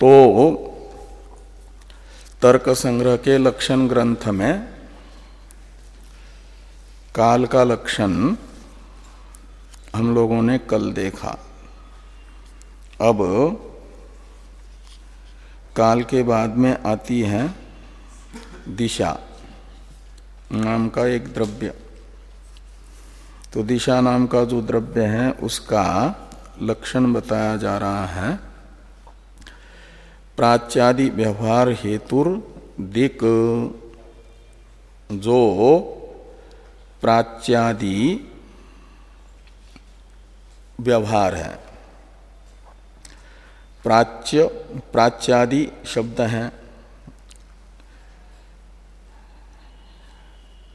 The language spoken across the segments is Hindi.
तो तर्क संग्रह के लक्षण ग्रंथ में काल का लक्षण हम लोगों ने कल देखा। अब काल के बाद में आती है दिशा नाम का एक द्रव्य। तो दिशा नाम का जो द्रव्य है उसका लक्षण बताया जा रहा है। प्राच्यादि व्यवहार हेतुर दिक जो प्राच्यादि व्यवहार है। प्राच्य, प्राच्यादि शब्द है।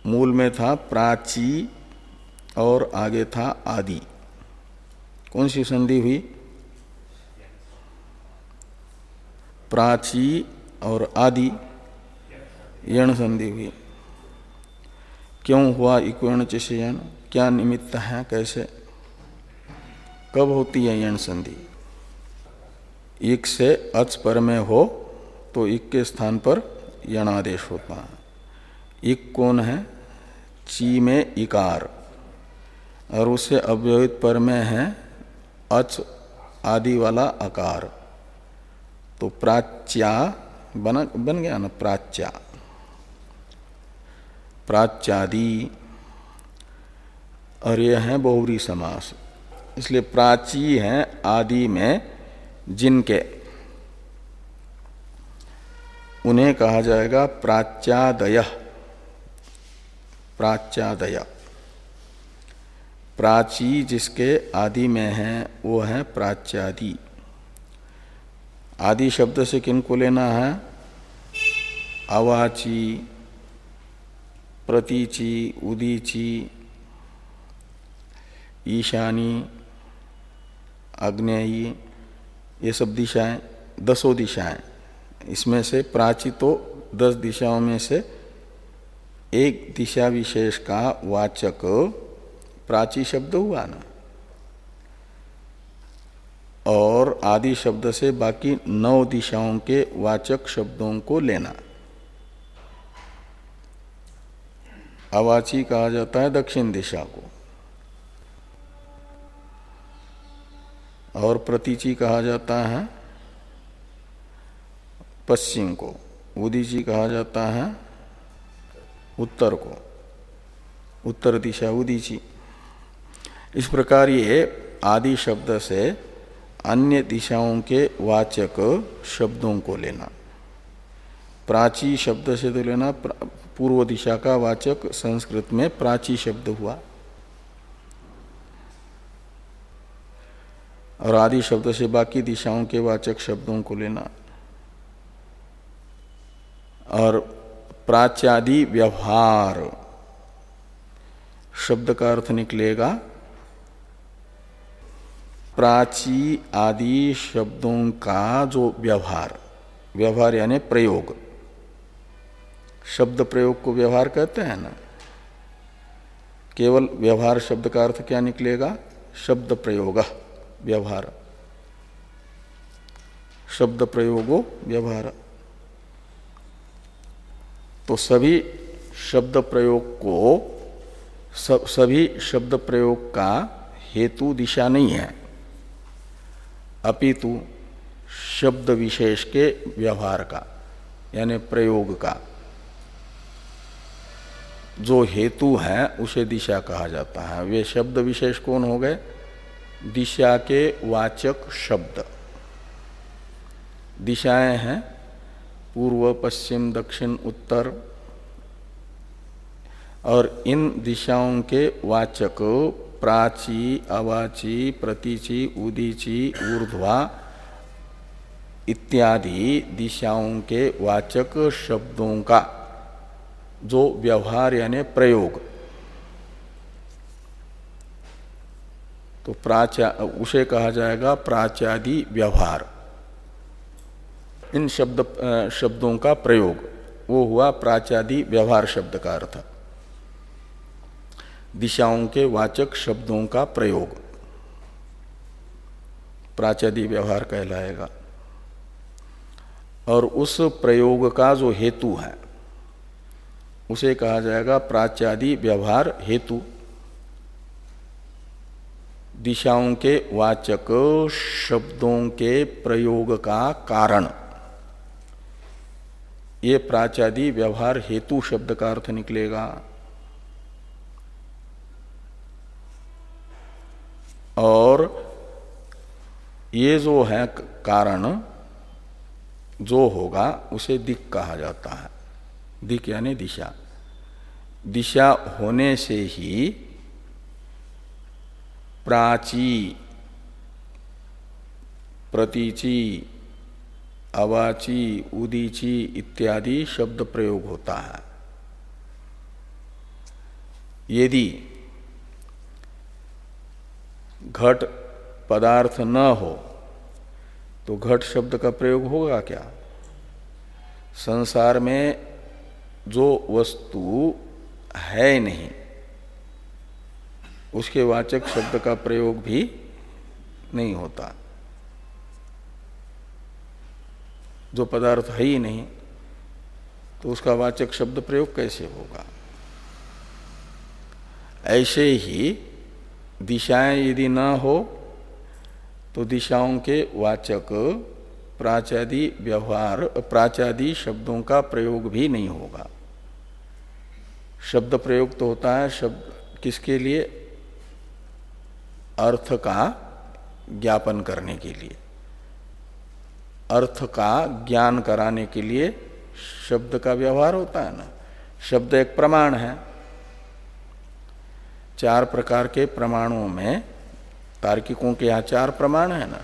मूल में था प्राची और आगे था आदि। कौन सी संधि हुई? प्राची और आदि यण संधि हुई क्यों हुआ इक्वण चिशयन क्या निमित्त है? कैसे? कब होती है यण संधि? एक से अच पर में हो तो इक के स्थान पर यणादेश होता है। इक कौन है ची में इकार और उससे अव्यवहित पर में है अच आदि वाला आकार। तो प्राच्या बन बन गया ना प्राच्या। प्राच्यादि और यह है बहुरी समास। इसलिए प्राची है आदि में जिनके। उन्हें कहा जाएगा प्राच्यादय। प्राच्यादय। प्राची जिसके आदि में है, वो है प्राच्यादि। आदि शब्द से किनको लेना है? अवाची प्रतीची, उदीची, ईशानी अग्नेयी ये सब दिशाएँ, दसों दिशाएँ। इसमें से प्राची तो दस दिशाओं में से एक दिशा विशेष का वाचक प्राची शब्द हुआ ना। और आदि शब्द से बाकी नौ दिशाओं के वाचक शब्दों को लेना। अवाची कहा जाता है दक्षिण दिशा को। और प्रतीची कहा जाता है पश्चिम को। उदीची कहा जाता है उत्तर को। उत्तर दिशा उदीची। इस प्रकार ये आदि शब्द से अन्य दिशाओं के वाचक शब्दों को लेना। प्राची शब्द से तो लेना पूर्व दिशा का वाचक संस्कृत में प्राची शब्द हुआ। और आदि शब्द से बाकी दिशाओं के वाचक शब्दों को लेना। और प्राच्यादि व्यवहार, शब्द का अर्थ निकलेगा प्राची आदि शब्दों का जो व्यवहार व्यवहार यानी प्रयोग, शब्द प्रयोग को व्यवहार कहते हैं ना? केवल व्यवहार शब्द का अर्थ क्या निकलेगा? शब्द प्रयोग, व्यवहार। शब्द प्रयोगो, व्यवहार। तो सभी शब्द प्रयोग को सभी शब्द प्रयोग का हेतु दिशा नहीं है। अपितु शब्द विशेष के व्यवहार का, यानी प्रयोग का। जो हेतु है, उसे दिशा कहा जाता है। वे शब्द विशेष कौन हो गए? दिशा के वाचक शब्द। दिशाएँ हैं, पूर्व, पश्चिम, दक्षिण, उत्तर। और इन दिशाओं के वाचक प्राची, अवाची, प्रतीची, उदीची, ऊर्ध्वा इत्यादि दिशाओं के वाचक शब्दों का जो व्यवहार यानी प्रयोग। तो प्राचा उसे कहा जाएगा प्राचादि व्यवहार। इन शब्द शब्दों का प्रयोग। वो हुआ प्राचादि व्यवहार शब्द का अर्थ। दिशाओं के वाचक शब्दों का प्रयोग। प्राचादी व्यवहार कहलाएगा। और उस प्रयोग का जो हेतु है, उसे कहा जाएगा प्राच्यादि व्यवहार हेतु। दिशाओं के वाचक शब्दों के प्रयोग का कारण। ये प्राचादी व्यवहार हेतु शब्द का अर्थ निकलेगा। और ये जो है कारण, जो होगा, उसे दिक कहा जाता है। दिक यानी दिशा। दिशा होने से ही प्राची, प्रतीची, अवाची, उदीची इत्यादि शब्द प्रयोग होता है। यदि घट पदार्थ न हो तो घट शब्द का प्रयोग होगा क्या? संसार में जो वस्तु है नहीं, उसके वाचक शब्द का प्रयोग भी नहीं होता। जो पदार्थ है ही नहीं तो उसका वाचक शब्द प्रयोग कैसे होगा? ऐसे ही दिशाएँ यदि न हो तो दिशाओं के वाचक प्राचादी व्यवहार, प्राचादी शब्दों का प्रयोग भी नहीं होगा। शब्द प्रयोग तो होता है, शब्द किसके लिए? अर्थ का ज्ञापन करने के लिए। अर्थ का ज्ञान कराने के लिए शब्द का व्यवहार होता है ना। शब्द एक प्रमाण है। चार प्रकार के प्रमाणों में, तार्किकों के यहाँ चार प्रमाण है ना।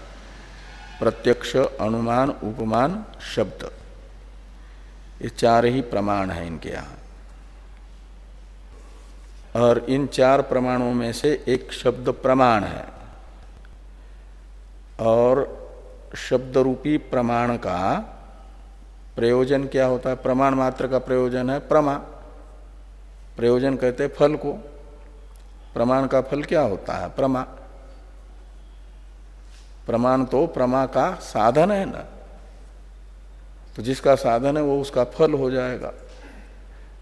प्रत्यक्ष, अनुमान, उपमान, शब्द। ये चार ही प्रमाण है इनके यहाँ। और इन चार प्रमाणों में से एक शब्द प्रमाण है। और शब्द रूपी प्रमाण का प्रयोजन क्या होता है? प्रमाण मात्र का प्रयोजन है, प्रमा। प्रयोजन कहते फल को। प्रमाण का फल क्या होता है? प्रमा। प्रमाण तो प्रमा का साधन है ना। तो जिसका साधन है वो उसका फल हो जाएगा।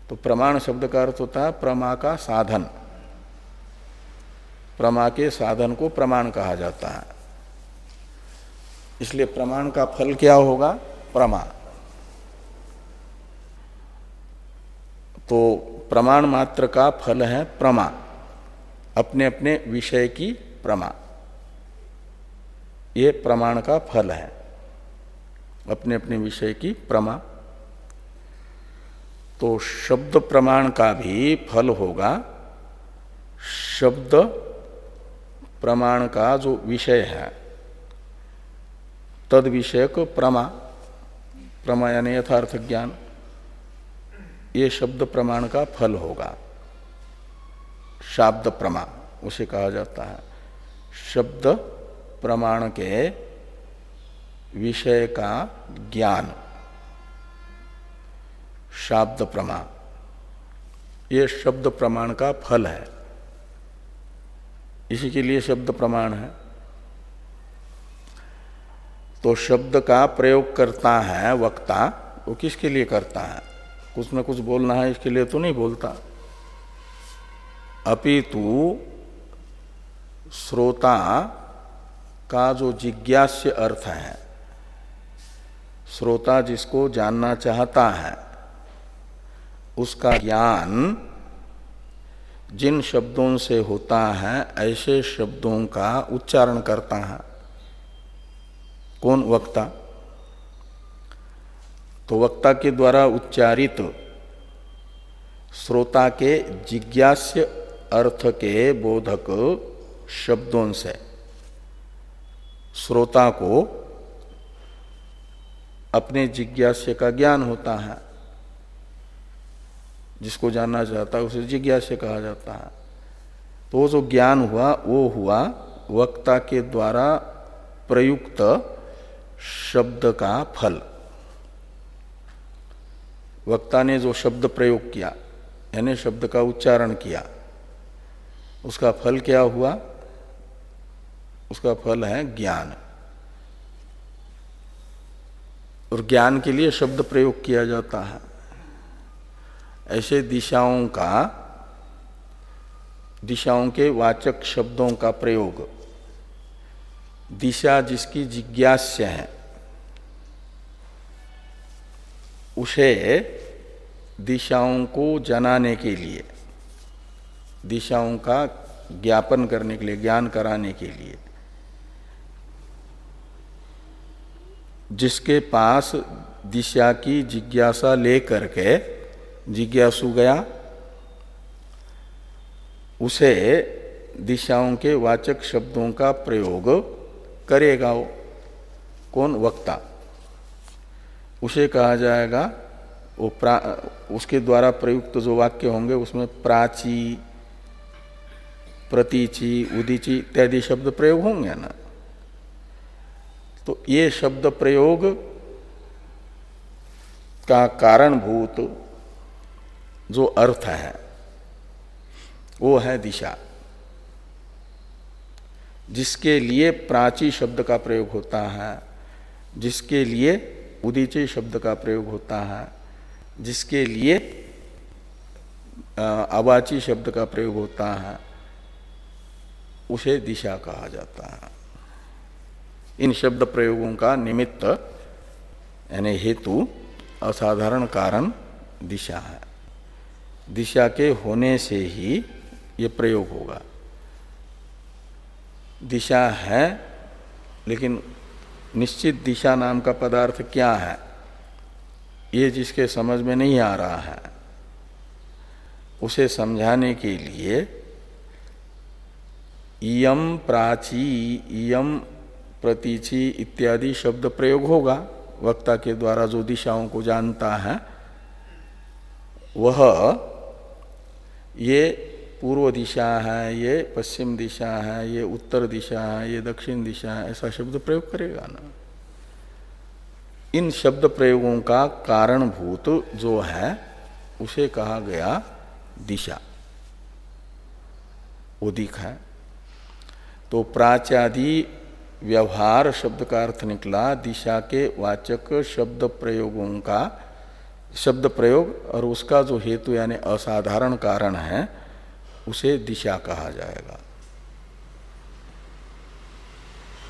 तो प्रमाण शब्द का अर्थ होता है प्रमा का साधन। प्रमा के साधन को प्रमाण कहा जाता है। इसलिए प्रमाण का फल क्या होगा? प्रमा। तो प्रमाण मात्र का फल है प्रमा। अपने अपने विषय की प्रमा। ये प्रमाण का फल है। अपने अपने विषय की प्रमा। तो शब्द प्रमाण का भी फल होगा। शब्द प्रमाण का जो विषय है, तद विषयक प्रमा। प्रमा यानी यथार्थ ज्ञान। ये शब्द प्रमाण का फल होगा। शाब्द प्रमा उसे कहा जाता है। शब्द प्रमाण के विषय का ज्ञान। शाब्द प्रमाण। ये शब्द प्रमाण का फल है। इसी के लिए शब्द प्रमाण है। तो शब्द का प्रयोग करता है वक्ता, वो किसके लिए करता है? कुछ न कुछ बोलना है, इसके लिए तो नहीं बोलता। अपितु श्रोता का जो जिज्ञास्य अर्थ है, श्रोता जिसको जानना चाहता है, उसका ज्ञान जिन शब्दों से होता है, ऐसे शब्दों का उच्चारण करता है। कौन वक्ता? तो वक्ता के द्वारा उच्चारित श्रोता के जिज्ञास्य अर्थ के बोधक शब्दों से, श्रोता को अपने जिज्ञास्य का ज्ञान होता है। जिसको जानना चाहता है, उसे जिज्ञास्य कहा जाता है। तो जो ज्ञान हुआ, वो हुआ वक्ता के द्वारा प्रयुक्त शब्द का फल। वक्ता ने जो शब्द प्रयोग किया, यानी शब्द का उच्चारण किया उसका फल क्या हुआ? उसका फल है ज्ञान। और ज्ञान के लिए शब्द प्रयोग किया जाता है। ऐसे दिशाओं का, दिशाओं के वाचक शब्दों का प्रयोग। दिशा जिसकी जिज्ञास्य है, उसे दिशाओं को जनाने के लिए दिशाओं का ज्ञापन करने के लिए, ज्ञान कराने के लिए। जिसके पास दिशा की जिज्ञासा लेकर के जिज्ञासु गया, उसे दिशाओं के वाचक शब्दों का प्रयोग करेगा वो, कौन? वक्ता। उसे कहा जाएगा, वो उसके द्वारा प्रयुक्त जो वाक्य होंगे, उसमें प्राची प्रतीचि, उदीची इत्यादि शब्द प्रयोग होंगे ना? तो ये शब्द प्रयोग का कारणभूत जो अर्थ है, वो है दिशा। जिसके लिए प्राची शब्द का प्रयोग होता है, जिसके लिए उदीचे शब्द का प्रयोग होता है, जिसके लिए अवाची शब्द का प्रयोग होता है उसे दिशा कहा जाता है। इन शब्द प्रयोगों का निमित्त, यानी हेतु, असाधारण कारण दिशा है। दिशा के होने से ही ये प्रयोग होगा। दिशा है, लेकिन निश्चित दिशा नाम का पदार्थ क्या है? ये जिसके समझ में नहीं आ रहा है। उसे समझाने के लिए इयम प्राची इयम प्रतीचि इत्यादि शब्द प्रयोग होगा। वक्ता के द्वारा जो दिशाओं को जानता है, वह ये पूर्व दिशा है, ये पश्चिम दिशा है, ये उत्तर दिशा है, ये दक्षिण दिशा है, ऐसा शब्द प्रयोग करेगा ना। इन शब्द प्रयोगों का कारणभूत जो है, उसे कहा गया दिशा। वो दिख है। तो प्राचादि व्यवहार शब्द का अर्थ निकला, दिशा के वाचक शब्द प्रयोगों का, शब्द प्रयोग और उसका जो हेतु यानी असाधारण कारण है, उसे दिशा कहा जाएगा।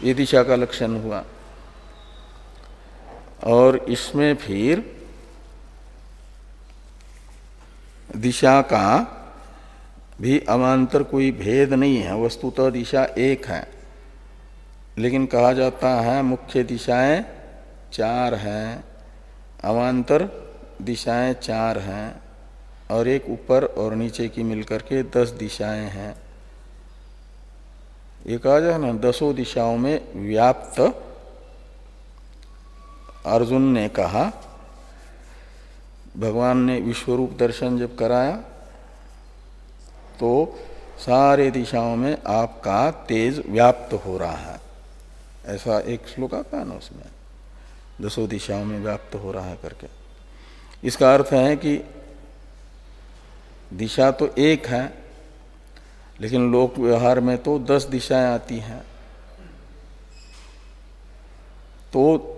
ये दिशा का लक्षण हुआ। और इसमें फिर दिशा का भी अमांतर कोई भेद नहीं है, वस्तुतः दिशा एक है। लेकिन कहा जाता है, मुख्य दिशाएँ चार हैं। अमांतर दिशाएँ चार हैं और एक ऊपर और नीचे की मिलकर के दस दिशाएँ हैं। ये कहा जाए ना, दसों दिशाओं में व्याप्त, अर्जुन ने कहा, भगवान ने विश्वरूप दर्शन जब कराया तो सारे दिशाओं में आपका तेज व्याप्त हो रहा है। ऐसा एक श्लोक आता है ना उसमें? दसों दिशाओं में व्याप्त हो रहा है करके। इसका अर्थ है कि दिशा तो एक है, लेकिन लोक व्यवहार में तो दस दिशाएँ आती हैं। तो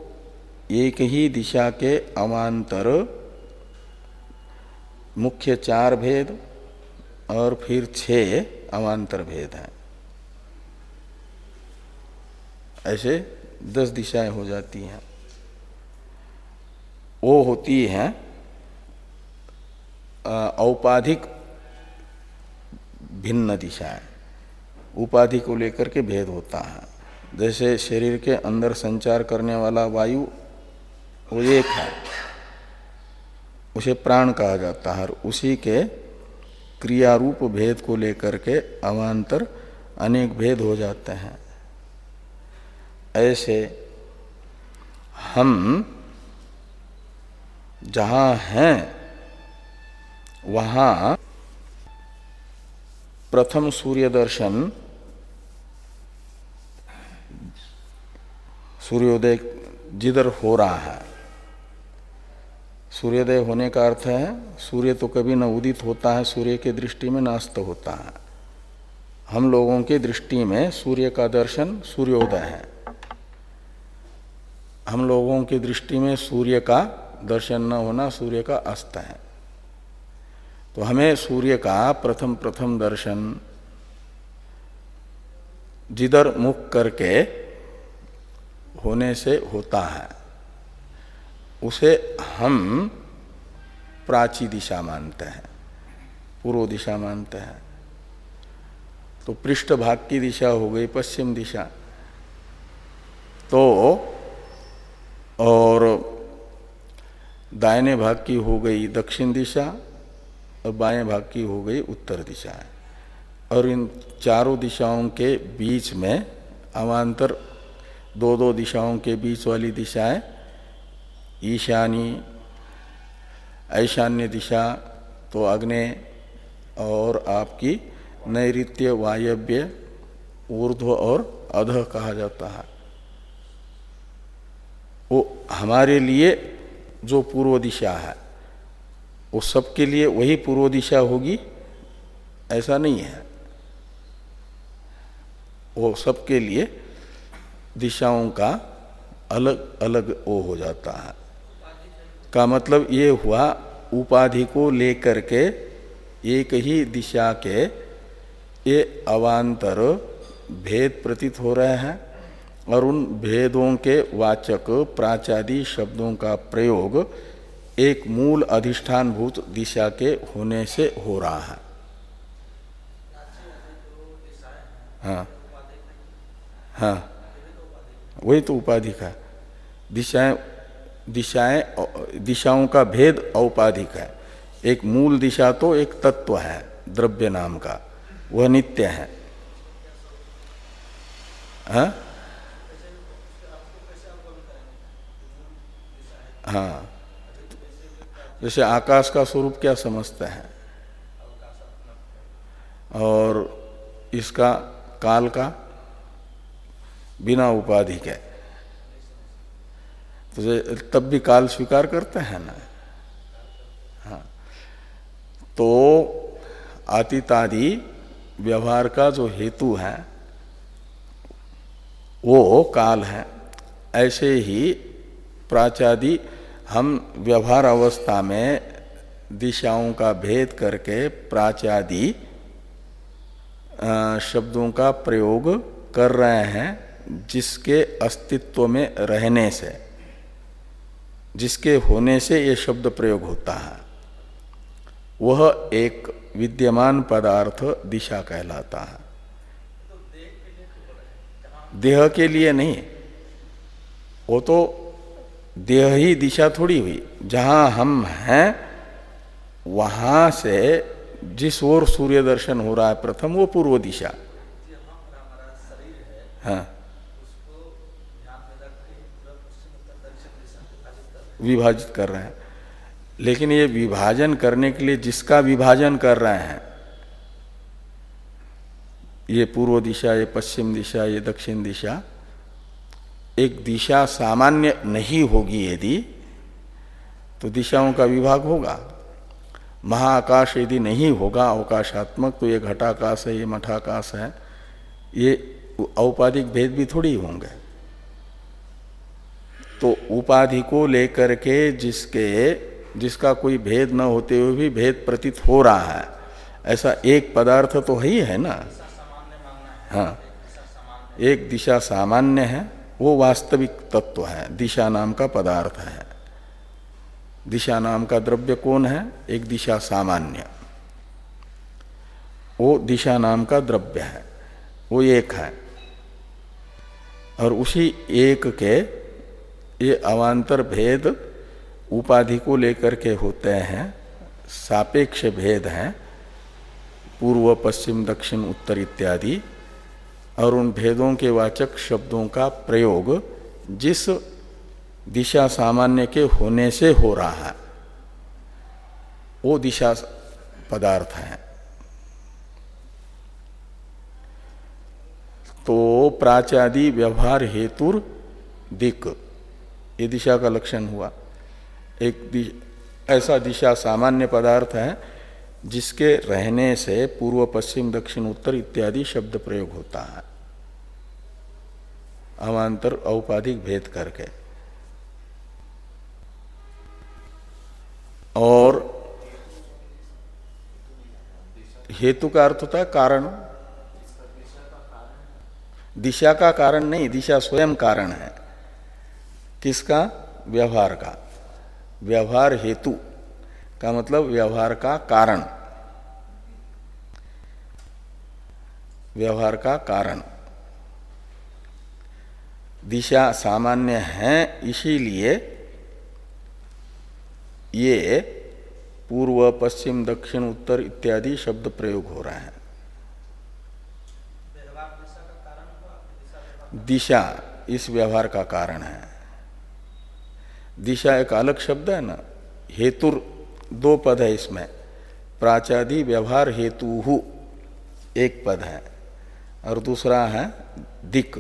एक ही दिशा के अमांतर मुख्य चार भेद और फिर छह अमांतर भेद हैं। ऐसे दस दिशाएँ हो जाती हैं। वो होती हैं औपाधिक भिन्न दिशाएँ। उपाधि को लेकर के भेद होता है। जैसे शरीर के अंदर संचार करने वाला वायु, वो एक है। उसे प्राण कहा जाता है और उसी के क्रियारूप भेद को लेकर के अवान्तर अनेक भेद हो जाते हैं। ऐसे हम जहाँ हैं, वहाँ प्रथम सूर्य दर्शन, सूर्योदय जिधर हो रहा है सूर्योदय होने का अर्थ है, सूर्य तो कभी न उदित होता है, सूर्य के दृष्टि में नास्त होता है। हम लोगों की दृष्टि में सूर्य का दर्शन सूर्योदय है। हम लोगों की दृष्टि में सूर्य का दर्शन न होना सूर्य का अस्त है। तो हमें सूर्य का प्रथम प्रथम दर्शन जिधर मुख करके होने से होता है। उसे हम प्राची दिशा मानते हैं, पूर्व दिशा मानते हैं। तो पृष्ठ भाग की दिशा हो गई पश्चिम दिशा। तो और दाहिने भाग की हो गई दक्षिण दिशा और बाएँ भाग की हो गई उत्तर दिशा और इन चारों दिशाओं के बीच में अवान्तर दो दो दिशाओं के बीच वाली दिशाएँ ईशानी, ऐशान्य दिशा तो अग्नि और आपकी नैत्य वायव्य ऊर्ध्व और अध कहा जाता है। वो हमारे लिए जो पूर्व दिशा है, वो सबके लिए वही पूर्व दिशा होगी, ऐसा नहीं है। वो सबके लिए दिशाओं का अलग अलग वो हो जाता है। का मतलब ये हुआ, उपाधि को लेकर के एक ही दिशा के ये अवान्तर भेद प्रतीत हो रहे हैं और उन भेदों के वाचक, प्राचादी शब्दों का प्रयोग एक मूल अधिष्ठान भूत दिशा के होने से हो रहा है। हाँ। हाँ। वही तो उपाधि का। दिशाएँ दिशाएँ, दिशाओं का भेद औपाधिक है। एक मूल दिशा तो एक तत्व है, द्रव्य नाम का। वह नित्य है। हाँ? हाँ। जैसे आकाश का स्वरूप क्या समझते हैं? और इसका काल का बिना उपाधि के तो तब भी काल स्वीकार करते हैं ना। हाँ। तो आतितादि व्यवहार का जो हेतु है, वो काल है। ऐसे ही प्राचादि हम व्यवहार अवस्था में दिशाओं का भेद करके प्राचादि शब्दों का प्रयोग कर रहे हैं जिसके अस्तित्व में रहने से। जिसके होने से ये शब्द प्रयोग होता है। वह एक विद्यमान पदार्थ दिशा कहलाता है। देह के लिए नहीं। वो तो देह ही दिशा थोड़ी हुई। जहाँ हम हैं, वहाँ से जिस ओर सूर्य दर्शन हो रहा है प्रथम, वो पूर्व दिशा। हाँ। विभाजित कर रहे हैं। लेकिन ये विभाजन करने के लिए जिसका विभाजन कर रहे हैं, ये पूर्व दिशा, ये पश्चिम दिशा, ये दक्षिण दिशा, एक दिशा सामान्य नहीं होगी यदि तो दिशाओं का विभाग होगा। महाआकाश यदि नहीं होगा, अवकाशात्मक तो ये घटाकाश है, ये मठाकाश है, ये औपाधिक भेद भी थोड़ी होंगे। तो उपाधि को लेकर के जिसके, जिसका कोई भेद न होते हुए भी भेद प्रतीत हो रहा है। ऐसा एक पदार्थ तो है ही है ना? हाँ। एक दिशा सामान्य है, वो वास्तविक तत्व है, दिशा नाम का पदार्थ है। दिशा नाम का द्रव्य कौन है? एक दिशा सामान्य। वो दिशा नाम का द्रव्य है, वो एक है। और उसी एक के ये अवान्तर भेद उपाधि को लेकर के होते हैं, सापेक्ष भेद हैं, पूर्व, पश्चिम, दक्षिण, उत्तर इत्यादि, और उन भेदों के वाचक शब्दों का प्रयोग जिस दिशा सामान्य के होने से हो रहा है, वो दिशा पदार्थ है। तो प्राचादि व्यवहार हेतुर दिक। ये दिशा का लक्षण हुआ। एक दिश, ऐसा दिशा सामान्य पदार्थ है जिसके रहने से पूर्व पश्चिम दक्षिण उत्तर इत्यादि शब्द प्रयोग होता है। अवान्तर औपाधिक भेद करके। और हेतु का अर्थ होता है कारण। दिशा का कारण नहीं दिशा स्वयं कारण है। किसका? व्यवहार का। व्यवहार हेतु का मतलब व्यवहार का कारण। व्यवहार का कारण। दिशा सामान्य है, इसीलिए ये पूर्व, पश्चिम, दक्षिण, उत्तर इत्यादि शब्द प्रयोग हो रहे हैं। दिशा, इस व्यवहार का कारण है। दिशा एक अलग शब्द है ना? हेतुर, दो पद है इसमें। प्राचादि व्यवहार हेतु एक पद है। और दूसरा है दिक।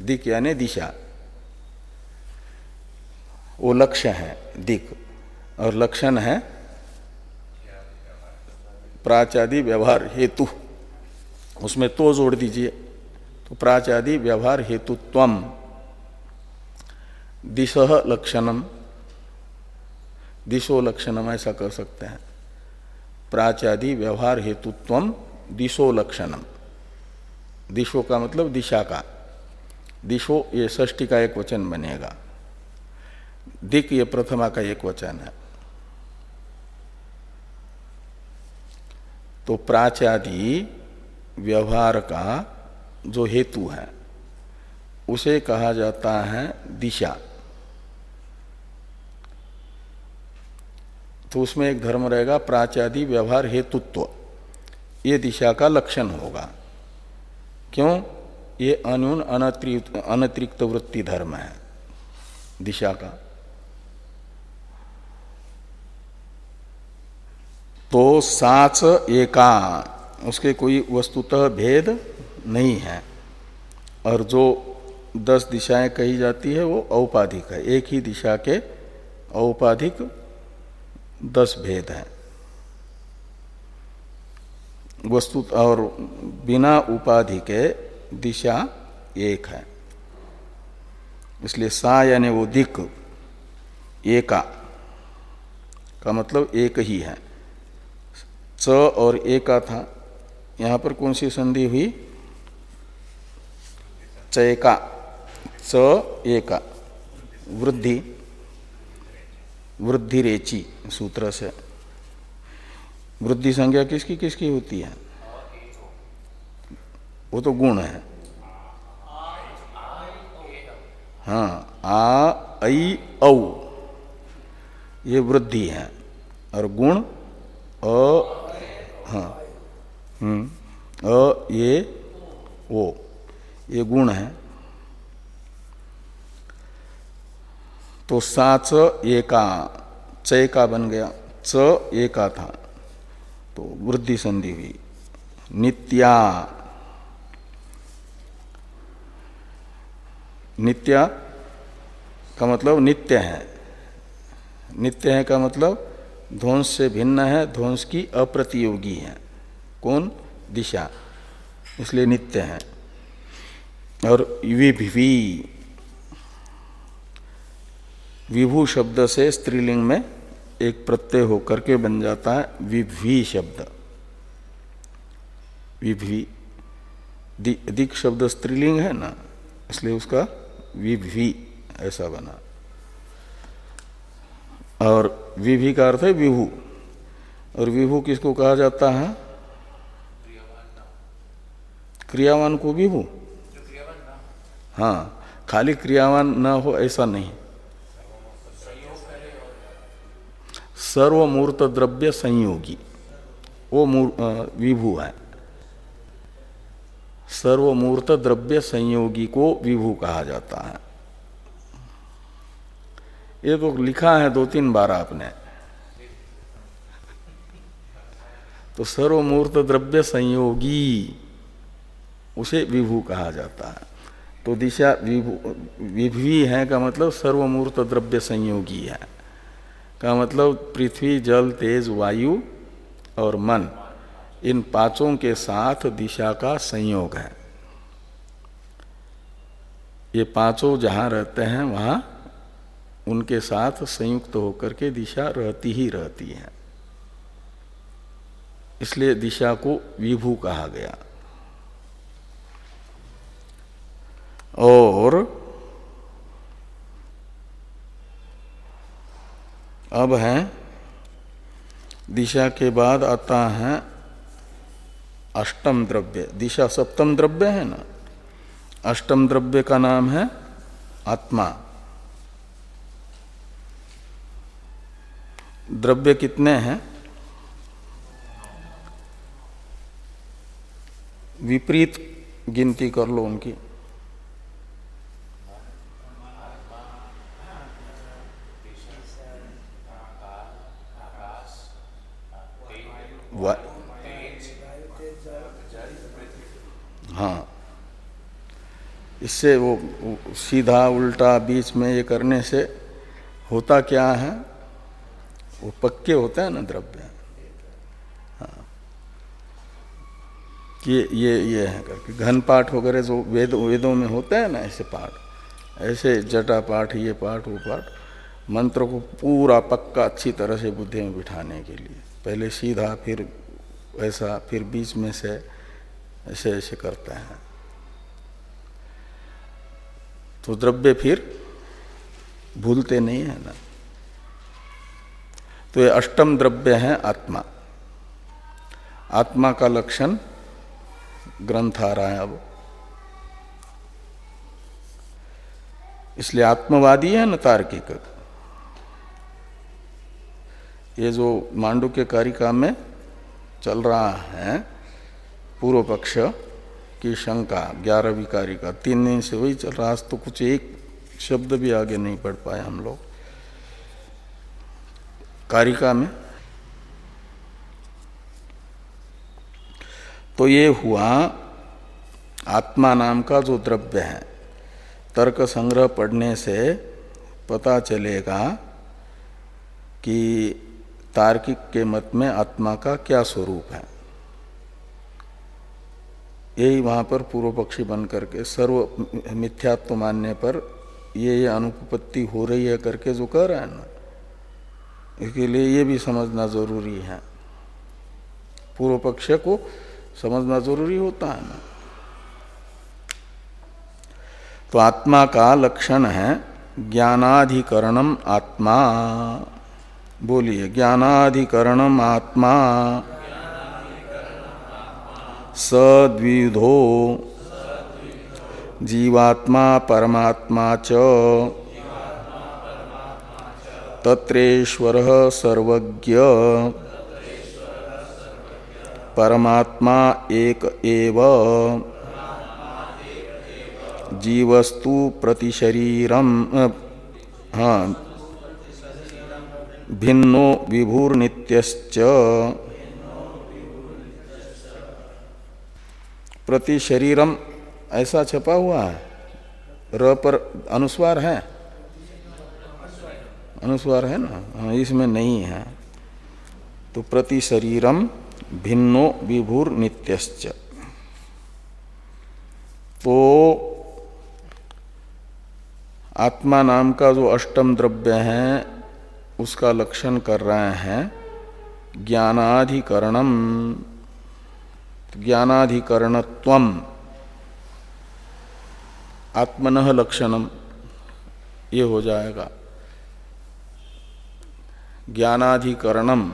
दिक यानी दिशा। वो लक्ष्य है, दिक। और लक्षण है प्राचादि व्यवहार हेतु। उसमें तो जोड़ दीजिए। तो प्राचादि व्यवहार हेतुत्व दिश लक्षणम। दिशो लक्षणम ऐसा कर सकते हैं। प्राचादि व्यवहार हेतुत्व दिशो लक्षणम। दिशो का मतलब दिशा का। दिशो ये षष्टि का एक वचन बनेगा। दिक ये प्रथमा का एक वचन है। तो प्राचादि व्यवहार का जो हेतु है, उसे कहा जाता है दिशा। तो उसमें एक धर्म रहेगा प्राचादि व्यवहार हेतुत्व। ये दिशा का लक्षण होगा। क्यों? ये अन्यून अनतिरिक्त वृत्ति धर्म है दिशा का। तो साच एका, उसके कोई वस्तुतः भेद नहीं है। और जो दस दिशाएँ कही जाती है, वो औपाधिक है। एक ही दिशा के औपाधिक दस भेद हैं। वस्तु और बिना उपाधि के दिशा एक है। इसलिए सा यानी वो दिक एका का मतलब एक ही है। च और एका था। यहाँ पर कौन सी संधि हुई? चयका। च, एका। वृद्धि। वृद्धि रेची सूत्र से। वृद्धि संज्ञा किसकी किसकी होती है? वो तो गुण है। हाँ आ आई औ, ये वृद्धि है। और गुण, अ हाँ हम्म अ, ये, ओ, ये गुण है। तो साच एका चय का बन गया, च एका था। तो वृद्धि संधि हुई। नित्या नित्या का मतलब नित्य है। नित्य है का मतलब ध्वंस से भिन्न है, ध्वंस की अप्रतियोगी है। कौन? दिशा। इसलिए नित्य है। और विभिवी। विभू शब्द से स्त्रीलिंग में एक प्रत्यय होकर के बन जाता है विभवी शब्द। विभवी दिक शब्द स्त्रीलिंग है ना इसलिए उसका विभवी ऐसा बना। और विभि का अर्थ है विभू। और विभू किसको कहा जाता है? क्रियावान को विभू। हाँ खाली क्रियावान ना हो ऐसा नहीं। सर्वमूर्त द्रव्य संयोगी वो विभू है। सर्वमूर्त द्रव्य संयोगी को विभू कहा जाता है। ये तो लिखा है दो तीन बार आपने। तो सर्वमूर्त द्रव्य संयोगी उसे विभू कहा जाता है। तो दिशा, विभू, विभवी है का मतलब सर्वमूर्त द्रव्य संयोगी है। का मतलब पृथ्वी, जल, तेज, वायु और मन, इन पाँचों के साथ दिशा का संयोग है। ये पाँचों जहाँ रहते हैं, वहाँ उनके साथ संयुक्त होकर के दिशा रहती ही रहती है। इसलिए दिशा को विभू कहा गया। और अब है। दिशा के बाद आता है अष्टम द्रव्य। दिशा सप्तम द्रव्य है ना? अष्टम द्रव्य का नाम है आत्मा। द्रव्य कितने हैं? विपरीत गिनती कर लो उनकी। हाँ। इससे वो सीधा उल्टा बीच में ये करने से होता क्या है? वो पक्के होते हैं ना द्रव्य? हाँ। ये ये ये है करके। घन पाठ वगैरह जो वेद, वेदों में होते हैं ना ऐसे पाठ, ऐसे जटा पाठ, ये पाठ, वो पाठ, मंत्र को पूरा पक्का अच्छी तरह से बुद्धि में बिठाने के लिए। पहले सीधा फिर ऐसा फिर बीच में से ऐसे ऐसे करते हैं। तो द्रव्य फिर भूलते नहीं है ना। तो ये अष्टम द्रव्य है आत्मा। आत्मा का लक्षण ग्रंथ आ रहा है अब। इसलिए आत्मवादी है न तार्किक। ये जो मांडू के कारिका में चल रहा है, पूर्व पक्ष की शंका, ग्यारहवीं कारिका, तीन दिन से वही चल रहा तो कुछ एक शब्द भी आगे नहीं पढ़ पाए हम लोग। कारिका में तो ये हुआ, आत्मा नाम का जो द्रव्य है, तर्क संग्रह पढ़ने से पता चलेगा कि तार्किक के मत में आत्मा का क्या स्वरूप है? यही वहाँ पर पूर्व पक्षी बन करके सर्व मिथ्यात्व मानने पर ये ये अनुपत्ति हो रही है करके जो कह रहा है ना, इसके लिए ये भी समझना ज़रूरी है। पूर्व पक्ष को समझना ज़रूरी होता है ना। तो आत्मा का लक्षण है ज्ञानाधिकरणम आत्मा। बोलिए, ज्ञानाधिकरणम आत्मा। सद्विधो जीवात्मा परमात्मा च। तत्रेश्वर सर्वज्ञ। परमात्मा एक एव। जीवस्तु प्रतिशरीरम हाँ। भिन्नो विभूर्नित्यश्च। प्रति शरीरम ऐसा छपा हुआ है? र पर अनुस्वार है? अनुस्वार है ना? हाँ इसमें नहीं है। तो प्रति शरीरम भिन्नो विभूर नित्यश्च तो आत्मा नाम का जो अष्टम द्रव्य है उसका लक्षण कर रहे हैं, ज्ञानाधिकरणम। ज्ञानाधिकरणत्व आत्मन लक्षणम, ये हो जाएगा। ज्ञानाधिकरणम,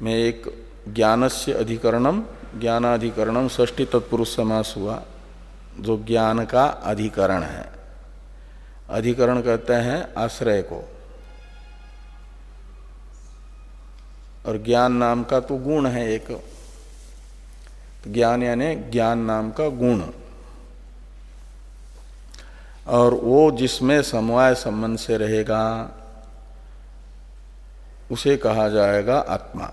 में एक ज्ञानस्य अधिकरणम, ज्ञानाधिकरणम ष्टी तत्पुरुष समास हुआ, जो ज्ञान का अधिकरण है। अधिकरण कहते हैं आश्रय को। और ज्ञान नाम का तो गुण है एक। ज्ञान यानी ज्ञान नाम का गुण। और वो जिसमें समवाय संबंध से रहेगा, उसे कहा जाएगा आत्मा।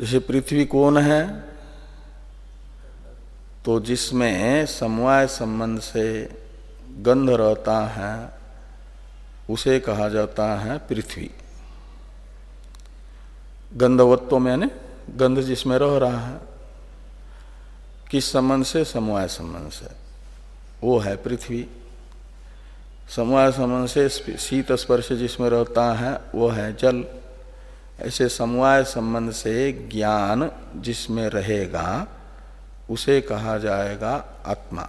जैसे पृथ्वी कौन है? तो जिसमें समवाय संबंध से गंध रहता है, उसे कहा जाता है पृथ्वी। गंधवत्व में यानी गंध जिसमें रह रहा है, किस संबंध से? समवाय संबंध से। वो है पृथ्वी। समवाय संबंध से शीत स्पर्श जिसमें रहता है, वो है जल। ऐसे समवाय संबंध से ज्ञान जिसमें रहेगा उसे कहा जाएगा आत्मा।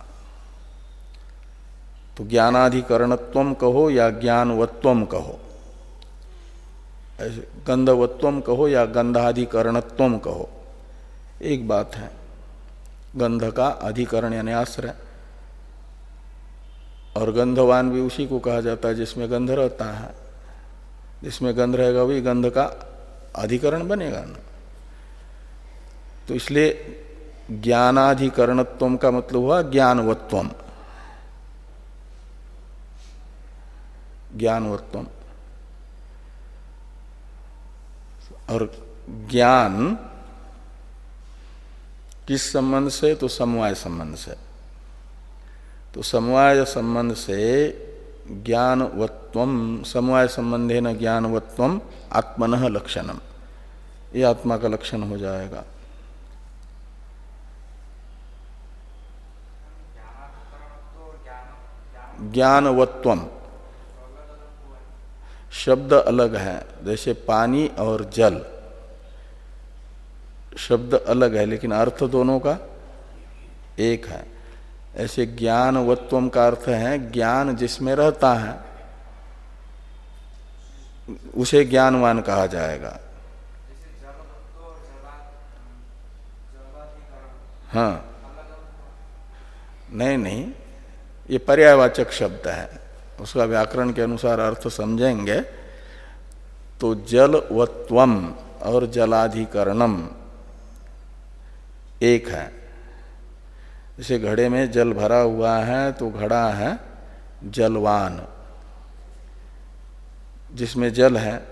तो ज्ञानाधिकरणत्व कहो या ज्ञानवत्व कहो? ऐसे गंधवत्व कहो या गंधाधिकरणत्व कहो? एक बात है, गंध का अधिकरण यानी आश्रय। और गंधवान भी उसी को कहा जाता है जिसमें गंध रहता है। जिसमें गंध रहेगा वही गंध का अधिकरण बनेगा ना। तो इसलिए ज्ञानाधिकरणत्व का मतलब हुआ ज्ञानवत्व। ज्ञानवत्व। और ज्ञान किस संबंध से? तो समवाय संबंध से। तो समवाय संबंध से ज्ञानवत्व, समवाय संबंधे न ज्ञानवत्व आत्मन लक्षणम ये आत्मा का लक्षण हो जाएगा। ज्ञानवत्व शब्द अलग है, जैसे पानी और जल। शब्द अलग है, लेकिन अर्थ दोनों का एक है। ऐसे ज्ञानवत्व का अर्थ है, ज्ञान जिसमें रहता है, उसे ज्ञानवान कहा जाएगा। हाँ। नहीं नहीं। ये पर्यायवाचक शब्द है। उसका व्याकरण के अनुसार अर्थ समझेंगे। तो जलवत्वम और जलाधिकरणम एक है। जैसे घड़े में जल भरा हुआ है तो घड़ा है जलवान। जिसमें जल है,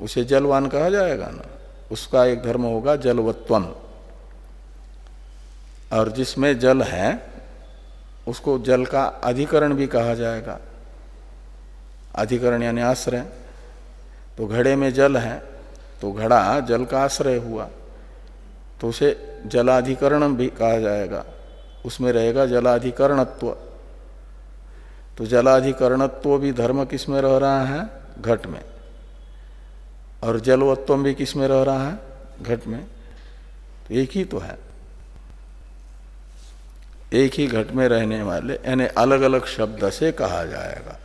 उसे जलवान कहा जाएगा ना? उसका एक धर्म होगा जलवत्वम। और जिसमें जल है उसको जल का अधिकरण भी कहा जाएगा। अधिकरण यानी आश्रय। तो घड़े में जल है तो घड़ा जल का आश्रय हुआ तो उसे जलाधिकरण भी कहा जाएगा। उसमें रहेगा जलाधिकरणत्व। तो जलाधिकरणत्व भी धर्म किसमें रह रहा है? घट में। और जलवत्व भी किसमें रह रहा है? घट में। तो एक ही तो है। एक ही घट में रहने वाले, यानी अलग अलग शब्द से कहा जाएगा।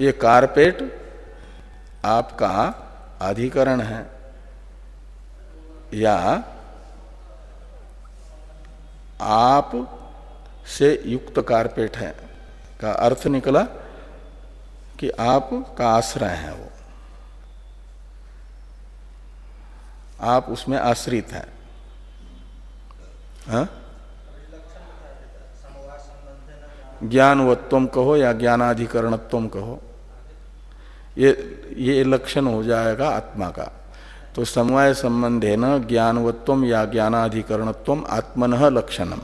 ये कारपेट आपका अधिकरण है। या आप से युक्त कारपेट है। का अर्थ निकला कि आप का आश्रय है वो। आप उसमें आश्रित हैं। हाँ? ज्ञानवत्व कहो या ज्ञानाधिकरणत्व कहो, ये ये लक्षण हो जाएगा आत्मा का। तो समवाय संबंधे न ज्ञानवत्व या ज्ञानाधिकरणत्व आत्मन लक्षणम।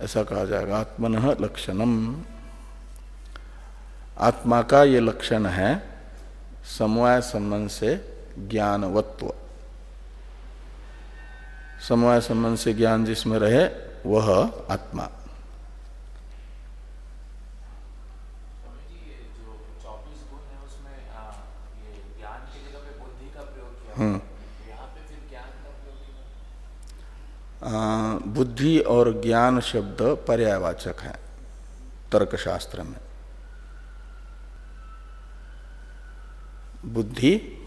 ऐसा कहा जाएगा, आत्मन लक्षणम। आत्मा का ये लक्षण है, समवाय संबंध से ज्ञानवत्व। समवाय संबंध से ज्ञान जिसमें रहे, वह आत्मा। बुद्धि और ज्ञान शब्द पर्यायवाचक है, तर्कशास्त्र में। बुद्धि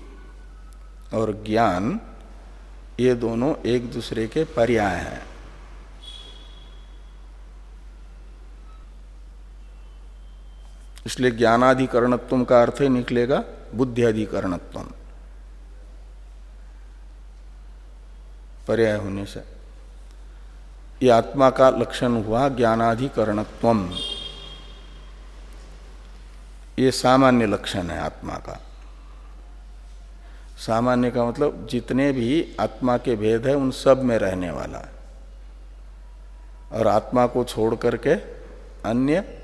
और ज्ञान, ये दोनों एक दूसरे के पर्याय हैं। इसलिए ज्ञानाधिकरणत्व का अर्थ ही निकलेगा बुद्धि अधिकरणत्व पर्याय होने से। ये आत्मा का लक्षण हुआ ज्ञानाधिकरणत्व ये सामान्य लक्षण है आत्मा का। सामान्य का मतलब जितने भी आत्मा के भेद है, उन सब में रहने वाला है। और आत्मा को छोड़ करके अन्य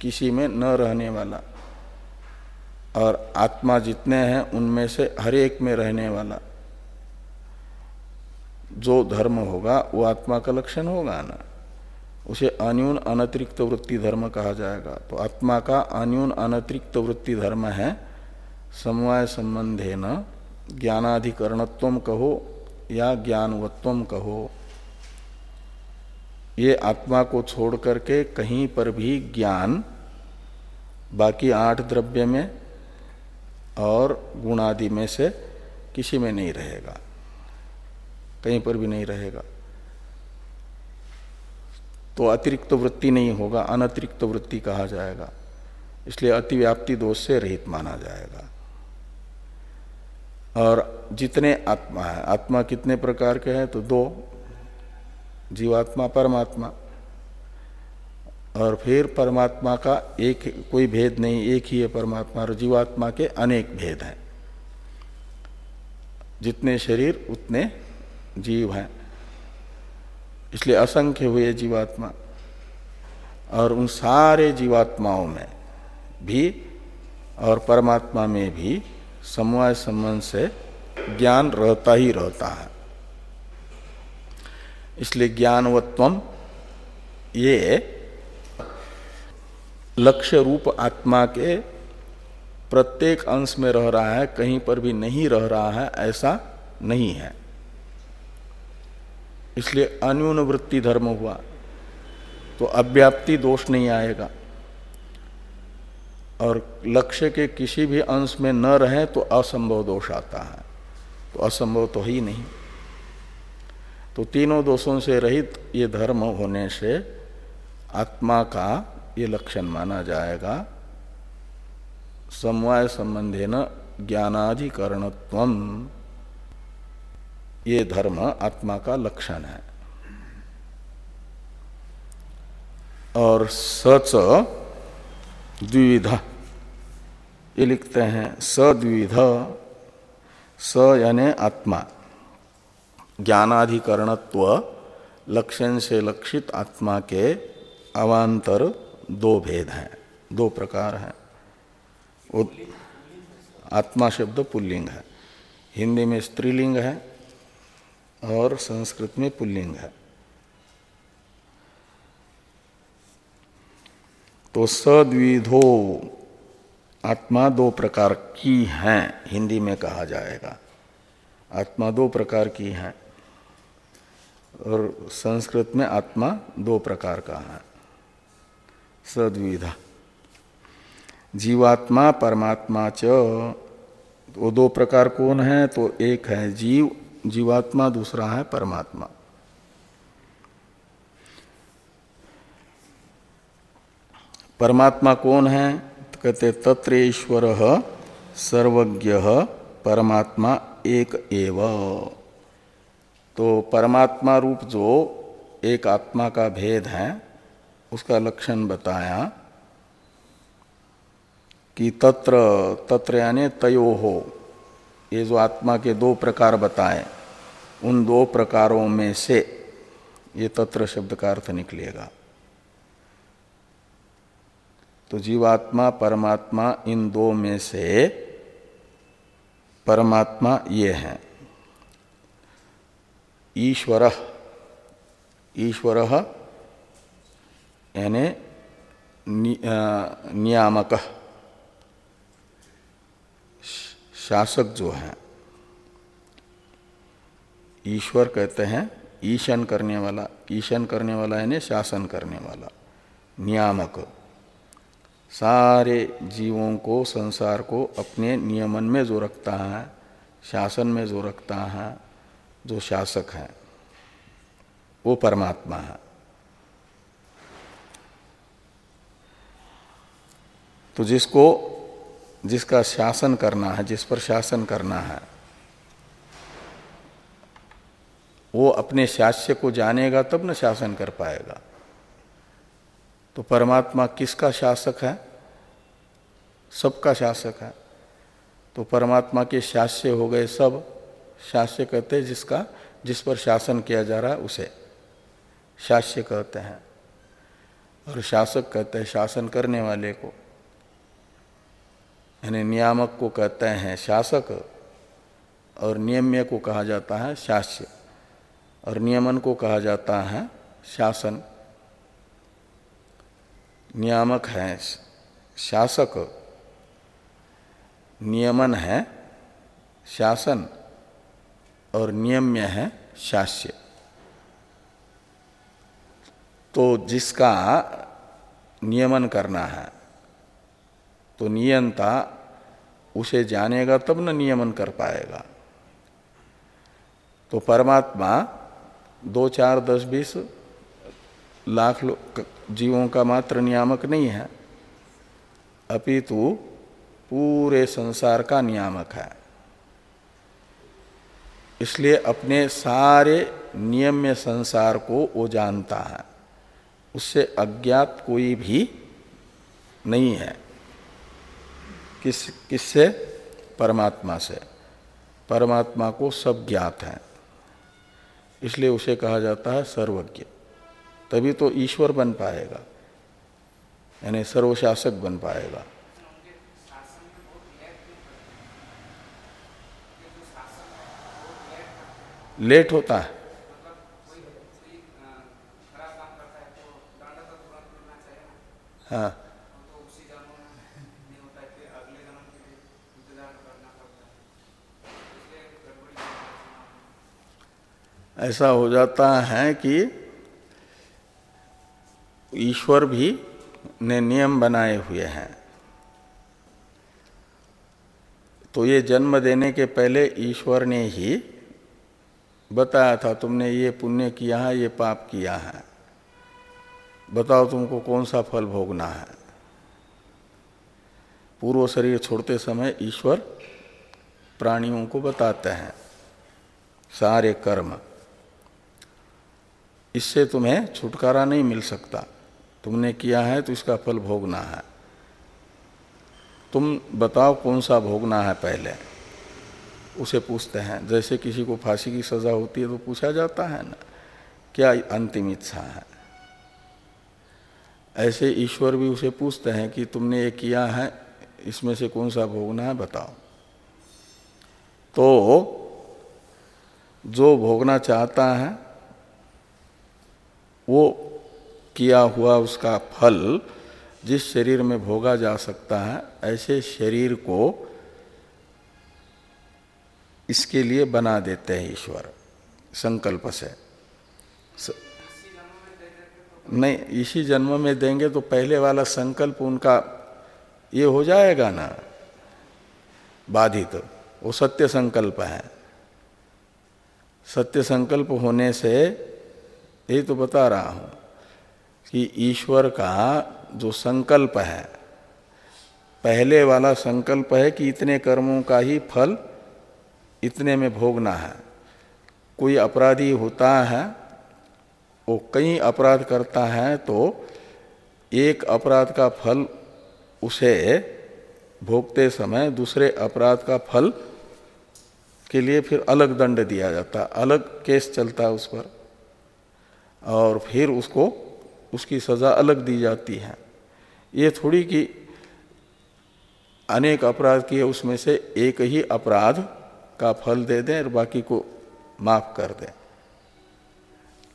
किसी में न रहने वाला। और आत्मा जितने हैं, उनमें से हर एक में रहने वाला। जो धर्म होगा, वो आत्मा का लक्षण होगा ना? उसे अन्यून अनतिरिक्त वृत्ति धर्म कहा जाएगा। तो आत्मा का अन्यून अनतिरिक्त वृत्ति धर्म है, समवाय संबंधे न ज्ञानाधिकरणत्व कहो या ज्ञानवत्व कहो। ये आत्मा को छोड़ करके कहीं पर भी ज्ञान, बाकी आठ द्रव्य में और गुणादि में से किसी में नहीं रहेगा। कहीं पर भी नहीं रहेगा। तो अतिरिक्त वृत्ति नहीं होगा, अनतिरिक्त वृत्ति कहा जाएगा। इसलिए अतिव्याप्ति दोष से रहित माना जाएगा। और जितने आत्मा है, आत्मा कितने प्रकार के हैं तो दो, जीवात्मा, परमात्मा। और फिर परमात्मा का एक कोई भेद नहीं, एक ही है परमात्मा, और जीवात्मा के अनेक भेद हैं। जितने शरीर, उतने जीव हैं। इसलिए असंख्य हुए जीवात्मा और उन सारे जीवात्माओं में भी और परमात्मा में भी समवाय संबंध से ज्ञान रहता ही रहता है। इसलिए ज्ञानवत्व ये लक्ष्य रूप आत्मा के प्रत्येक अंश में रह रहा है, कहीं पर भी नहीं रह रहा है, ऐसा नहीं है। इसलिए अन्यून वृत्ति धर्म हुआ तो अव्याप्ति दोष नहीं आएगा। और लक्ष्य के किसी भी अंश में न रहे तो असंभव दोष आता है तो असंभव तो ही नहीं। तो तीनों दोषों से रहित ये धर्म होने से आत्मा का ये लक्षण माना जाएगा, समवाय संबंधे न ज्ञानाधिकरणत्व ये धर्म आत्मा का लक्षण है। और सच द्विविध, ये लिखते हैं, सद्विध, स यानी आत्मा। ज्ञानाधिकरणत्व, लक्षण से लक्षित आत्मा के अवान्तर दो भेद हैं, दो प्रकार हैं। आत्मा शब्द पुल्लिंग है। हिंदी में स्त्रीलिंग है और संस्कृत में पुल्लिंग है। तो सद्विधो आत्मा दो प्रकार की हैं, हिंदी में कहा जाएगा। आत्मा दो प्रकार की हैं और संस्कृत में आत्मा दो प्रकार का है। सद्विधा। जीवात्मा, परमात्मा च वो दो प्रकार कौन है? तो एक है जीव जीवात्मा दूसरा है, परमात्मा। परमात्मा कौन है? तो कहते तत्र ईश्वर सर्वज्ञ, परमात्मा एक एव। तो परमात्मा रूप जो एक आत्मा का भेद है, उसका लक्षण बताया कि तत्र तत्र यानी तयो हो ये जो आत्मा के दो प्रकार बताए, उन दो प्रकारों में से ये तत्र शब्द का अर्थ निकलेगा। तो जीवात्मा, परमात्मा, इन दो में से परमात्मा ये है। ईश्वर ईश्वर यानी नियामक। शासक जो है, ईश्वर कहते हैं, ईशन करने वाला, ईशन करने वाला यानी शासन करने वाला, नियामक। सारे जीवों को, संसार को अपने नियमन में जो रखता है, शासन में जो रखता है, जो शासक है, वो परमात्मा है। तो जिसको जिसका शासन करना है, जिस पर शासन करना है, वो अपने शास्य को जानेगा, तब न शासन कर पाएगा। तो परमात्मा किसका शासक है? सबका शासक है। तो परमात्मा के शास्य हो गए सब, शास्य कहते हैं जिसका, जिस पर शासन किया जा रहा है, उसे। शास्य कहते हैं। और शासक कहते हैं शासन करने वाले को। यानी नियामक को कहते हैं शासक और नियम्य को कहा जाता है शास्य। और नियमन को कहा जाता है शासन। नियामक है, शासक। नियमन है, शासन। और नियम्य है, शास्य। तो जिसका नियमन करना है तो नियंता उसे जानेगा तब न नियमन कर पाएगा। तो परमात्मा दो चार दस बीस लाख जीवों का मात्र नियामक नहीं है। अपितु पूरे संसार का नियामक है। इसलिए अपने सारे नियम्य संसार को वो जानता है। उससे अज्ञात कोई भी नहीं है। किस, किससे? परमात्मा से। परमात्मा को सब ज्ञात है। इसलिए उसे कहा जाता है सर्वज्ञ। तभी तो ईश्वर बन पाएगा। यानी सर्वशासक बन पाएगा। लेट होता है। हाँ। ऐसा हो जाता है कि ईश्वर भी ने नियम बनाए हुए हैं। तो ये जन्म देने के पहले ईश्वर ने ही बताया था, तुमने ये पुण्य किया है, ये पाप किया है। बताओ तुमको कौन सा फल भोगना है। पूर्व शरीर छोड़ते समय ईश्वर प्राणियों को बताते हैं, सारे कर्म। इससे तुम्हें छुटकारा नहीं मिल सकता। तुमने किया है तो इसका फल भोगना है। तुम बताओ कौन सा भोगना है पहले। उसे पूछते हैं, जैसे किसी को फांसी की सज़ा होती है तो पूछा जाता है ना, क्या अंतिम इच्छा है? ऐसे ईश्वर भी उसे पूछते हैं कि तुमने ये किया है, इसमें से कौन सा भोगना है बताओ। तो जो भोगना चाहता है वो किया हुआ उसका फल जिस शरीर में भोगा जा सकता है ऐसे शरीर को इसके लिए बना देते हैं ईश्वर संकल्प से। स... नहीं इसी जन्म में देंगे तो पहले वाला संकल्प उनका ये हो जाएगा ना बाधित। तो, वो सत्य संकल्प है। सत्य संकल्प होने से यही तो बता रहा हूँ कि ईश्वर का जो संकल्प है, पहले वाला संकल्प है कि इतने कर्मों का ही फल इतने में भोगना है। कोई अपराधी होता है, वो कई अपराध करता है तो एक अपराध का फल उसे भोगते समय दूसरे अपराध का फल के लिए फिर अलग दंड दिया जाता, अलग केस चलता है उस पर। और फिर उसको, उसकी सज़ा अलग दी जाती है। ये थोड़ी कि अनेक अपराध किए, उसमें से एक ही अपराध का फल दे दें और बाकी को माफ़ कर दें।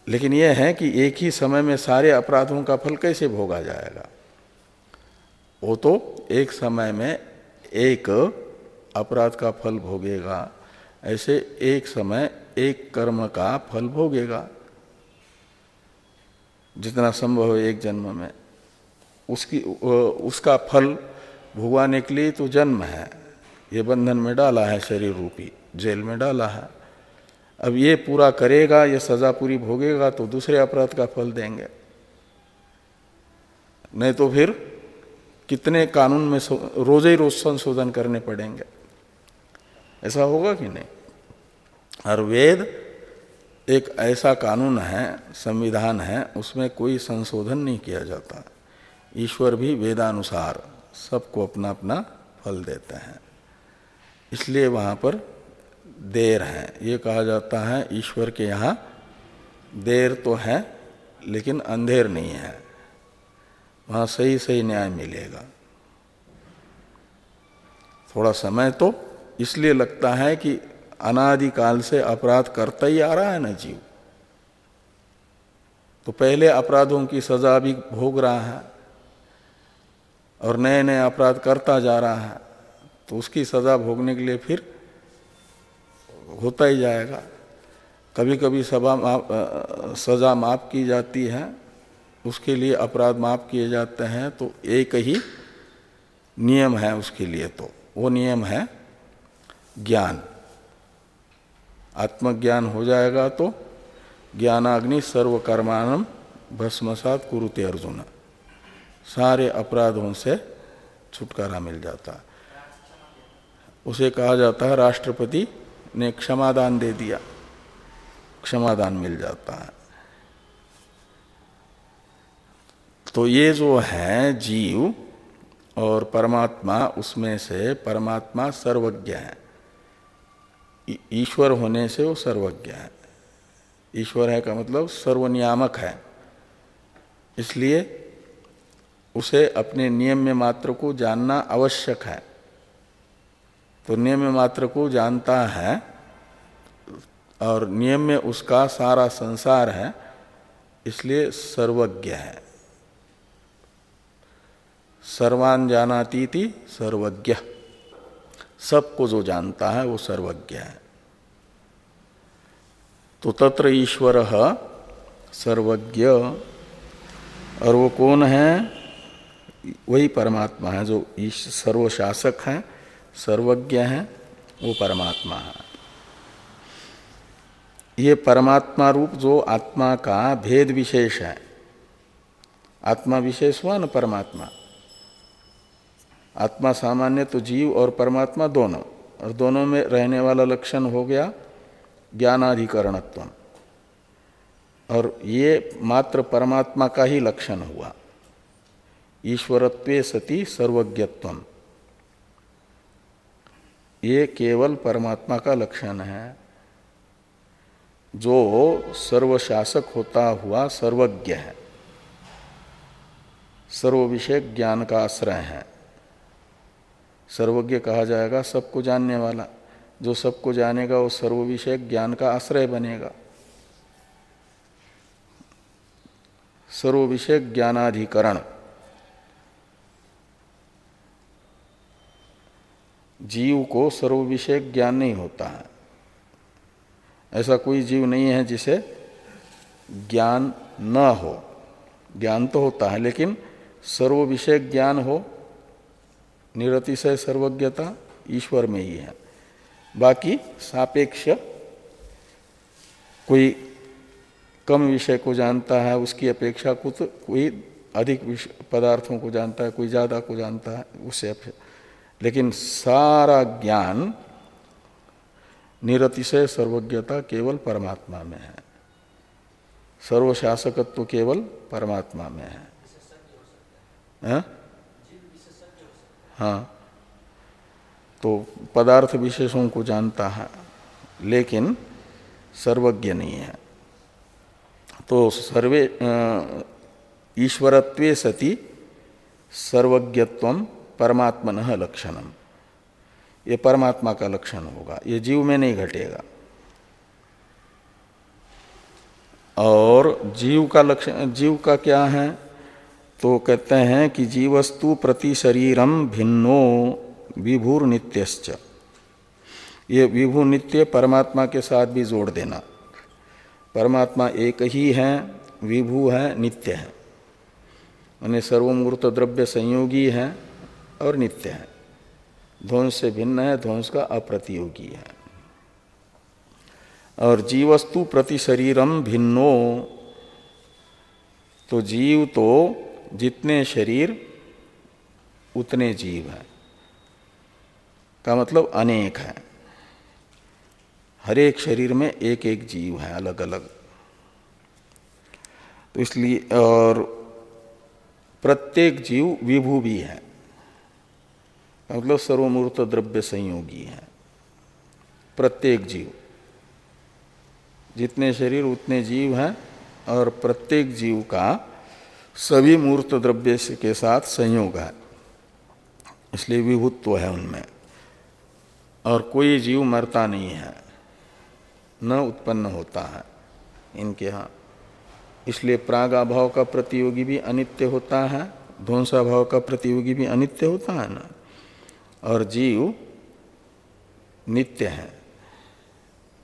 लेकिन यह है कि एक ही समय में सारे अपराधों का फल कैसे भोगा जाएगा? वो तो एक समय में एक अपराध का फल भोगेगा। ऐसे एक समय एक कर्म का फल भोगेगा। जितना संभव है एक जन्म में। उसकी उसका फल भुगवाने के लिए तो जन्म है। ये बंधन में डाला है शरीर रूपी, जेल में डाला है। अब ये पूरा करेगा, ये सजा पूरी भोगेगा तो दूसरे अपराध का फल देंगे। नहीं तो फिर कितने कानून में रोज ही रोज संशोधन करने पड़ेंगे। ऐसा होगा कि नहीं? हर वेद एक ऐसा कानून है, संविधान है, उसमें कोई संशोधन नहीं किया जाता। ईश्वर भी वेदानुसार सबको अपना अपना फल देते हैं। इसलिए वहाँ पर देर है। ये कहा जाता है, ईश्वर के यहाँ देर तो है, लेकिन अंधेर नहीं है। वहाँ सही सही न्याय मिलेगा। थोड़ा समय तो इसलिए लगता है कि अनादिकाल से अपराध करता ही आ रहा है ना जीव। तो पहले अपराधों की सजा भी भोग रहा है और नए नए अपराध करता जा रहा है तो उसकी सजा भोगने के लिए फिर होता ही जाएगा। कभी कभी सभा माफ़ सजा माफ़ की जाती है, उसके लिए अपराध माफ़ किए जाते हैं तो एक ही नियम है उसके लिए तो वो नियम है ज्ञान। आत्मज्ञान हो जाएगा तो ज्ञानाग्नि सर्वकर्मानम भस्मसात कुरुते अर्जुन। सारे अपराधों से छुटकारा मिल जाता। उसे कहा जाता है, राष्ट्रपति ने क्षमादान दे दिया। क्षमादान मिल जाता है। तो ये जो है जीव और परमात्मा, उसमें से परमात्मा सर्वज्ञ है। ईश्वर होने से वो सर्वज्ञ है। ईश्वर है का मतलब सर्वनियामक है। इसलिए उसे अपने नियम में मात्र को जानना आवश्यक है। तो नियम में मात्र को जानता है और नियम में उसका सारा संसार है, इसलिए सर्वज्ञ है। सर्वान जानाती थी सर्वज्ञ। सबको जो जानता है वो सर्वज्ञ है। तो तत्र ईश्वर सर्वज्ञ। और वो कौन है? वही परमात्मा है जो ईश, सर्वशासक है, सर्वज्ञ है, वो परमात्मा है। ये परमात्मा रूप जो आत्मा का भेद विशेष है। आत्मा विशेष हुआ न परमात्मा? आत्मा सामान्य तो जीव और परमात्मा दोनों, और दोनों में रहने वाला लक्षण हो गया ज्ञानाधिकरणत्व। और ये मात्र परमात्मा का ही लक्षण हुआ। ईश्वरत्व सती सर्वज्ञत्व ये केवल परमात्मा का लक्षण है। जो सर्वशासक होता हुआ सर्वज्ञ है। सर्व विषय ज्ञान का आश्रय है। सर्वज्ञ कहा जाएगा, सबको जानने वाला। जो सबको जानेगा, वो सर्व विषय ज्ञान का आश्रय बनेगा। सर्व विषय ज्ञानाधिकरण। जीव को सर्व विषय ज्ञान नहीं होता है। ऐसा कोई जीव नहीं है जिसे ज्ञान न हो। ज्ञान तो होता है, लेकिन सर्व विषय ज्ञान हो निरतिशय सर्वज्ञता ईश्वर में ही है। बाकी सापेक्ष कोई कम विषय को जानता है, उसकी अपेक्षा को तो कोई अधिक पदार्थों को जानता है, कोई ज़्यादा को जानता है उससे लेकिन सारा ज्ञान निरतिशय सर्वज्ञता केवल परमात्मा में है। सर्वशासकत्व केवल परमात्मा में है? हाँ। तो पदार्थ विशेषों को जानता है, लेकिन सर्वज्ञ नहीं है। तो सर्वे ईश्वरत्वे सति सर्वज्ञत्व परमात्मन लक्षणम। ये परमात्मा का लक्षण होगा, ये जीव में नहीं घटेगा। और जीव का लक्षण, जीव का क्या है? तो कहते हैं कि जीवस्तु प्रति शरीरम भिन्नो विभुर नित्यश्च ये विभु नित्य परमात्मा के साथ भी जोड़ देना। परमात्मा एक ही है, विभु है, नित्य है। यानी सर्वमूर्त द्रव्य संयोगी है और नित्य है। ध्वंस से भिन्न है, ध्वंस का अप्रतियोगी है। और जीवस्तु प्रति शरीरम भिन्नो तो जीव तो जितने शरीर, उतने जीव है। का मतलब अनेक है। हर एक शरीर में एक एक जीव है अलग अलग तो इसलिए, और प्रत्येक जीव विभू भी है। मतलब सर्वमूर्त द्रव्य संयोगी है। प्रत्येक जीव। जितने शरीर, उतने जीव हैं, और प्रत्येक जीव का सभी मूर्त द्रव्य के साथ संयोग है। इसलिए विभुत्व है उनमें। और कोई जीव मरता नहीं है। न उत्पन्न होता है इनके यहाँ। इसलिए प्राग अभाव का प्रतियोगी भी अनित्य होता है ध्वंसा भाव का प्रतियोगी भी अनित्य होता है ना। और जीव नित्य है।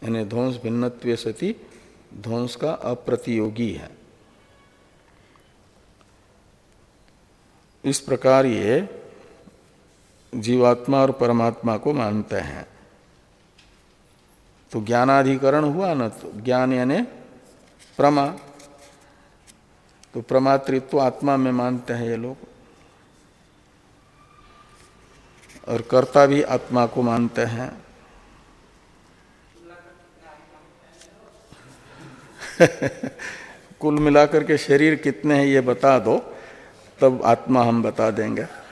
यानी ध्वंस भिन्नत्व सती ध्वंस का अप्रतियोगी है। इस प्रकार ये जीवात्मा और परमात्मा को मानते हैं। तो ज्ञानाधिकरण हुआ ना तो ज्ञान यानी प्रमा। तो प्रमातृत्व आत्मा में मानते हैं ये लोग। और कर्ता भी आत्मा को मानते हैं। कुल मिलाकर के शरीर कितने हैं ये बता दो। तब आत्मा हम बता देंगे।